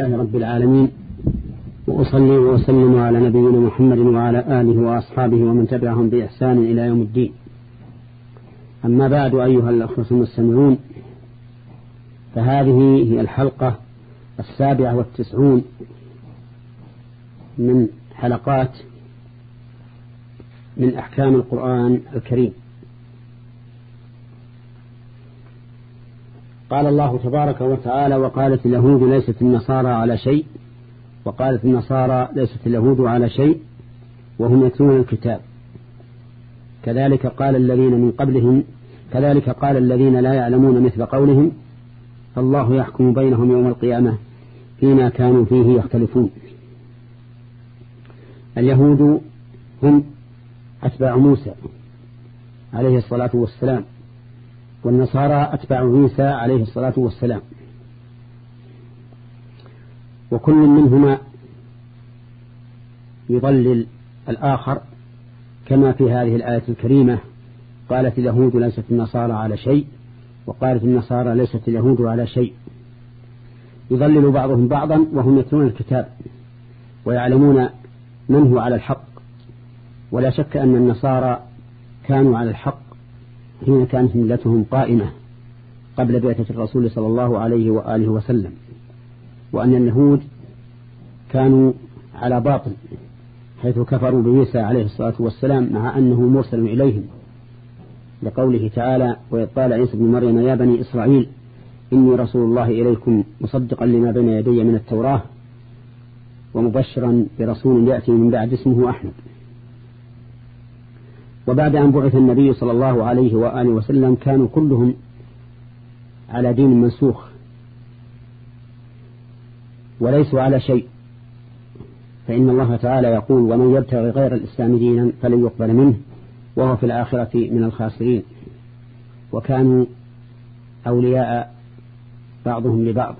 لله رب العالمين. وأصلي وأسلم على نبينا محمد وعلى آله وأصحابه ومن تبعهم بإحسان إلى يوم الدين. أما بعد أيها الأخوة المستمعون فهذه هي الحلقة السابعة والتسعون من حلقات من أحكام القرآن الكريم. قال الله تبارك وتعالى وقالت اليهود ليست النصارى على شيء وقالت النصارى ليست اليهود على شيء وهم يتلون الكتاب. كذلك قال الذين من قبلهم كذلك قال الذين لا يعلمون مثل قولهم فالله يحكم بينهم يوم القيامة فيما كانوا فيه يختلفون. اليهود هم أتباع موسى عليه الصلاة والسلام. والنصارى أتباع عيسى عليه الصلاة والسلام. وكل منهما يضلل الآخر كما في هذه الآية الكريمة. قالت اليهود ليست النصارى على شيء وقالت النصارى ليست اليهود على شيء. يضلل بعضهم بعضا وهم يتلون الكتاب ويعلمون من هو على الحق. ولا شك أن النصارى كانوا على الحق حين كانت ملتهم قائمة قبل بعثة الرسول صلى الله عليه وآله وسلم وأن اليهود كانوا على باطل حيث كفروا بعيسى عليه الصلاة والسلام مع أنه مرسل إليهم. لقوله تعالى وإذ قال عيسى بن مريم يا بني إسرائيل إني رسول الله إليكم مصدقا لما بين يدي من التوراة ومبشرا برسول يأتي من بعد اسمه أحمد. وبعد أن بعث النبي صلى الله عليه وآله وسلم كانوا كلهم على دين منسوخ وليسوا على شيء. فإن الله تعالى يقول ومن يبتغي غير الإسلام دينا فلن يقبل منه وهو في الآخرة من الخاسرين. وكانوا أولياء بعضهم لبعض.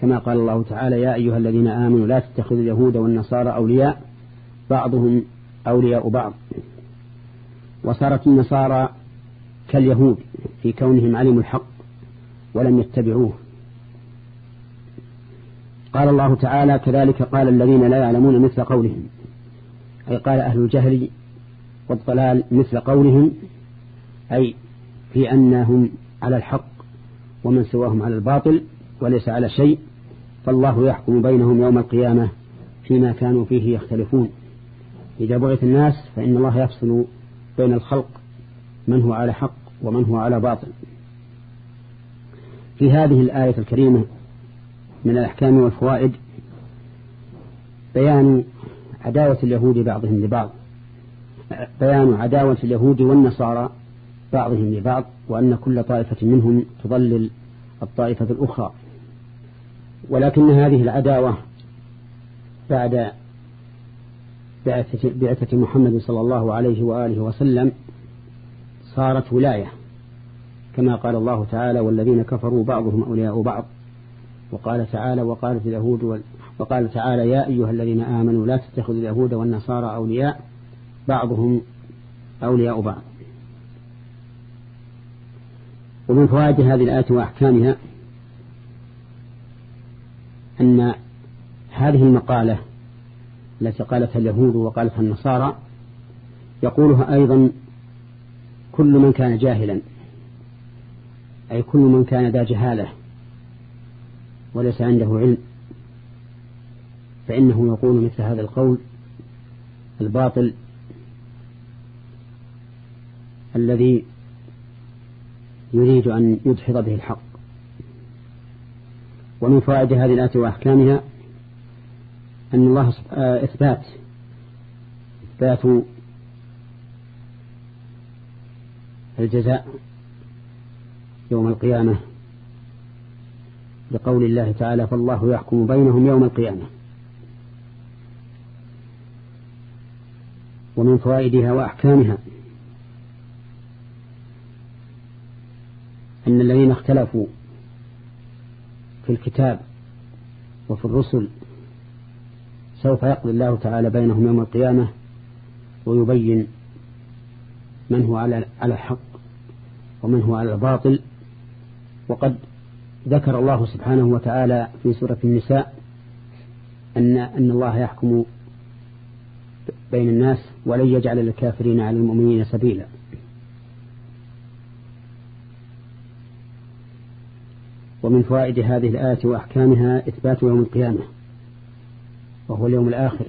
كما قال الله تعالى يا أيها الذين آمنوا لا تتخذوا اليهود والنصارى أولياء بعضهم أولياء بعض. وصارت النصارى كاليهود في كونهم علموا الحق ولم يتبعوه. قال الله تعالى كذلك قال الذين لا يعلمون مثل قولهم أي قال أهل الجهل والضلال مثل قولهم أي في أنهم على الحق ومن سواهم على الباطل وليس على شيء فالله يحكم بينهم يوم القيامة فيما كانوا فيه يختلفون. إذا بعث الناس فإن الله يفصل بين الخلق من هو على حق ومن هو على باطل. في هذه الآية الكريمة من الأحكام والفوائد بيان عداوة اليهود بعضهم لبعض بيان عداوة اليهود والنصارى بعضهم لبعض وأن كل طائفة منهم تضلل الطائفة الأخرى. ولكن هذه العداوة بعد بعثة محمد صلى الله عليه وآله وسلم صارت ولاية كما قال الله تعالى والذين كفروا بعضهم أولياء بعض وقال تعالى وقالت اليهود وقال تعالى يا أيها الذين آمنوا لا تتخذوا اليهود والنصارى أولياء بعضهم أولياء بعض ومن فوائد هذه الآية وأحكامها أن هذه المقالة التي قالتها اليهود وقالتها النصارى يقولها أيضا كل من كان جاهلا أي كل من كان ذا جهالة وليس عنده علم فإنه يقول مثل هذا القول الباطل الذي يريد أن يدحض به الحق. ومن فوائد هذه الآية وأحكامها أن الله آه، إثبات. إثبات الجزاء يوم القيامة لقول الله تعالى فالله يحكم بينهم يوم القيامة ومن فوائدها وأحكامها أن الذين اختلفوا في الكتاب وفي الرسل سوف يقضي الله تعالى بينهم يوم القيامة ويبين من هو على على الحق ومن هو على الباطل. وقد ذكر الله سبحانه وتعالى في سورة النساء أن أن الله يحكم بين الناس ولن يجعل للكافرين على المؤمنين سبيلا. ومن فوائد هذه الآية وأحكامها إثبات يوم القيامة. وهو اليوم الآخر.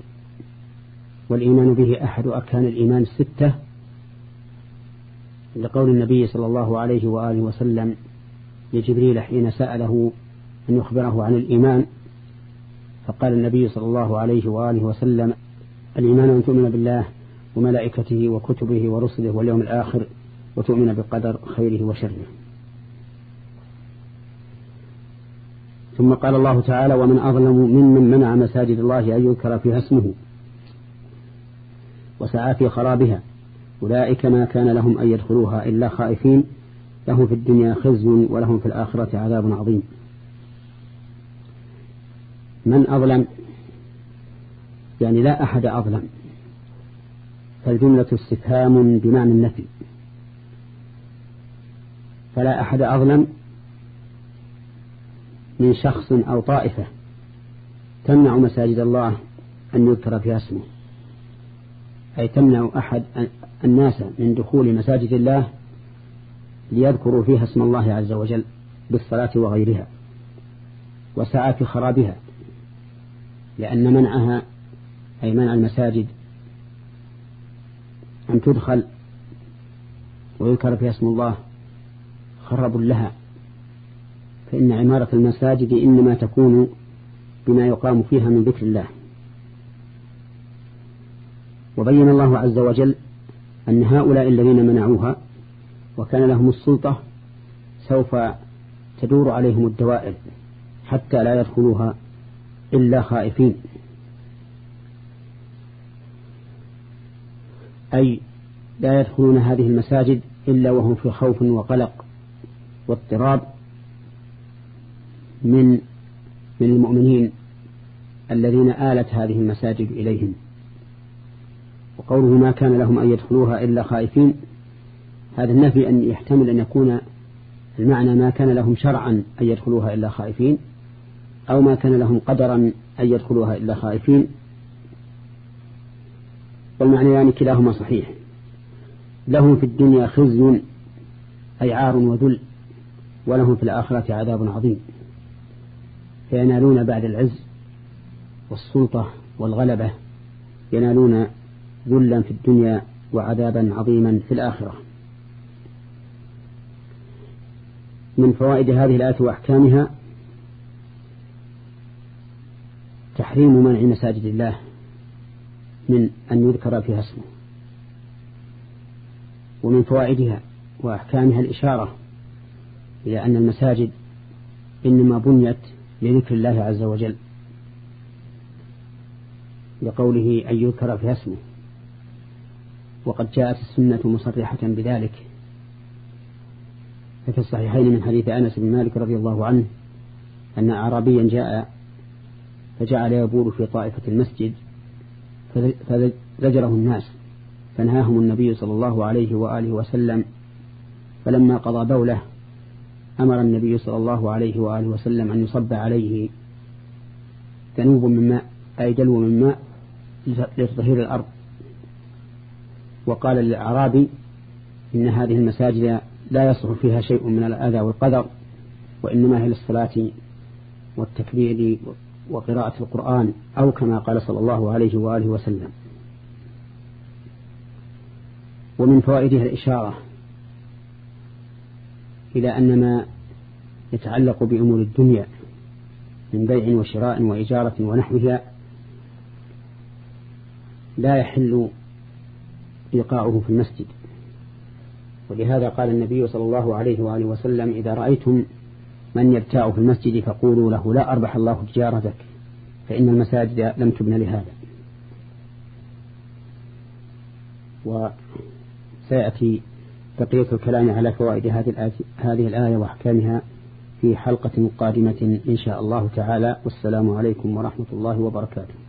والإيمان به أحد أركان الإيمان الستة لقول النبي صلى الله عليه وآله وسلم لجبريل حين سأله أن يخبره عن الإيمان فقال النبي صلى الله عليه وآله وسلم الإيمان أن تؤمن بالله وملائكته وكتبه ورسله واليوم الآخر وتؤمن بقدر خيره وشره. ثم قال الله تعالى ومن أظلم ممن منع مساجد الله أن يذكر فيها اسمه وسعى في خرابها. أولئك ما كان لهم أن يدخلوها إلا خائفين. لهم في الدنيا خزي ولهم في الآخرة عذاب عظيم. من أظلم؟ يعني لا أحد أظلم. فالجملة استفهام بمعنى النفي. فلا أحد أظلم من شخص أو طائفة تمنع مساجد الله أن يذكر فيها اسمه. أي تمنع أحد الناس من دخول مساجد الله ليذكروا فيها اسم الله عز وجل بالصلاة وغيرها وسعى في خرابها لأن منعها أي منع المساجد أن تدخل ويذكر فيها اسم الله خرب لها. فإن عمارة المساجد إنما تكون بما يقام فيها من ذكر الله. وبين الله عز وجل أن هؤلاء الذين منعوها وكان لهم السلطة سوف تدور عليهم الدوائر حتى لا يدخلوها إلا خائفين. أي لا يدخلون هذه المساجد إلا وهم في خوف وقلق واضطراب من من المؤمنين الذين آلت هذه المساجد إليهم. وقوله ما كان لهم أن يدخلوها إلا خائفين هذا النفي أن يحتمل أن يكون المعنى ما كان لهم شرعا أن يدخلوها إلا خائفين أو ما كان لهم قدرا أن يدخلوها إلا خائفين. والمعنى يعني كلاهما صحيح. لهم في الدنيا خزي أي عار وذل ولهم في الآخرة عذاب عظيم. فينالون بعد العز والسلطة والغلبة ينالون ذلا في الدنيا وعذابا عظيما في الآخرة. من فوائد هذه الآية وأحكامها تحريم منع مساجد الله من أن يذكر فيها اسمه. ومن فوائدها وأحكامها الإشارة إلى أن المساجد إنما بنيت لذكر الله عز وجل لقوله أن يذكر فيها اسمه. وقد جاءت السنة مصرحة بذلك. ففي الصحيحين من حديث أنس بن مالك رضي الله عنه أن أعرابيا جاء فجعل يبول في طائفة المسجد فزجره الناس فنهاهم النبي صلى الله عليه وآله وسلم فلما قضى بوله أمر النبي صلى الله عليه وآله وسلم أن يصب عليه ذنوب من ماء أي دلو من ماء لتطهير الأرض. وقال للأعرابي إن هذه المساجد لا يصح فيها شيء من الأذى والقدر وإنما هي للصلاة والتكبير وقراءة القرآن أو كما قال صلى الله عليه وآله وسلم. ومن فوائدها الإشارة إلى أن ما يتعلق بأمور الدنيا من بيع وشراء وإجارة ونحوها لا يحل إيقاعه في المسجد. ولهذا قال النبي صلى الله عليه وآله وسلم إذا رأيتم من يبتاع في المسجد فقولوا له لا أربح الله تجارتك فإن المساجد لم تبن لهذا. وسيأتي بقية الكلام على فوائد هذه الآية وأحكامها في حلقة قادمة إن شاء الله تعالى. والسلام عليكم ورحمة الله وبركاته.